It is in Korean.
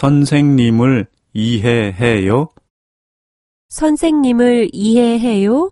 선생님을 이해해요? 선생님을 이해해요?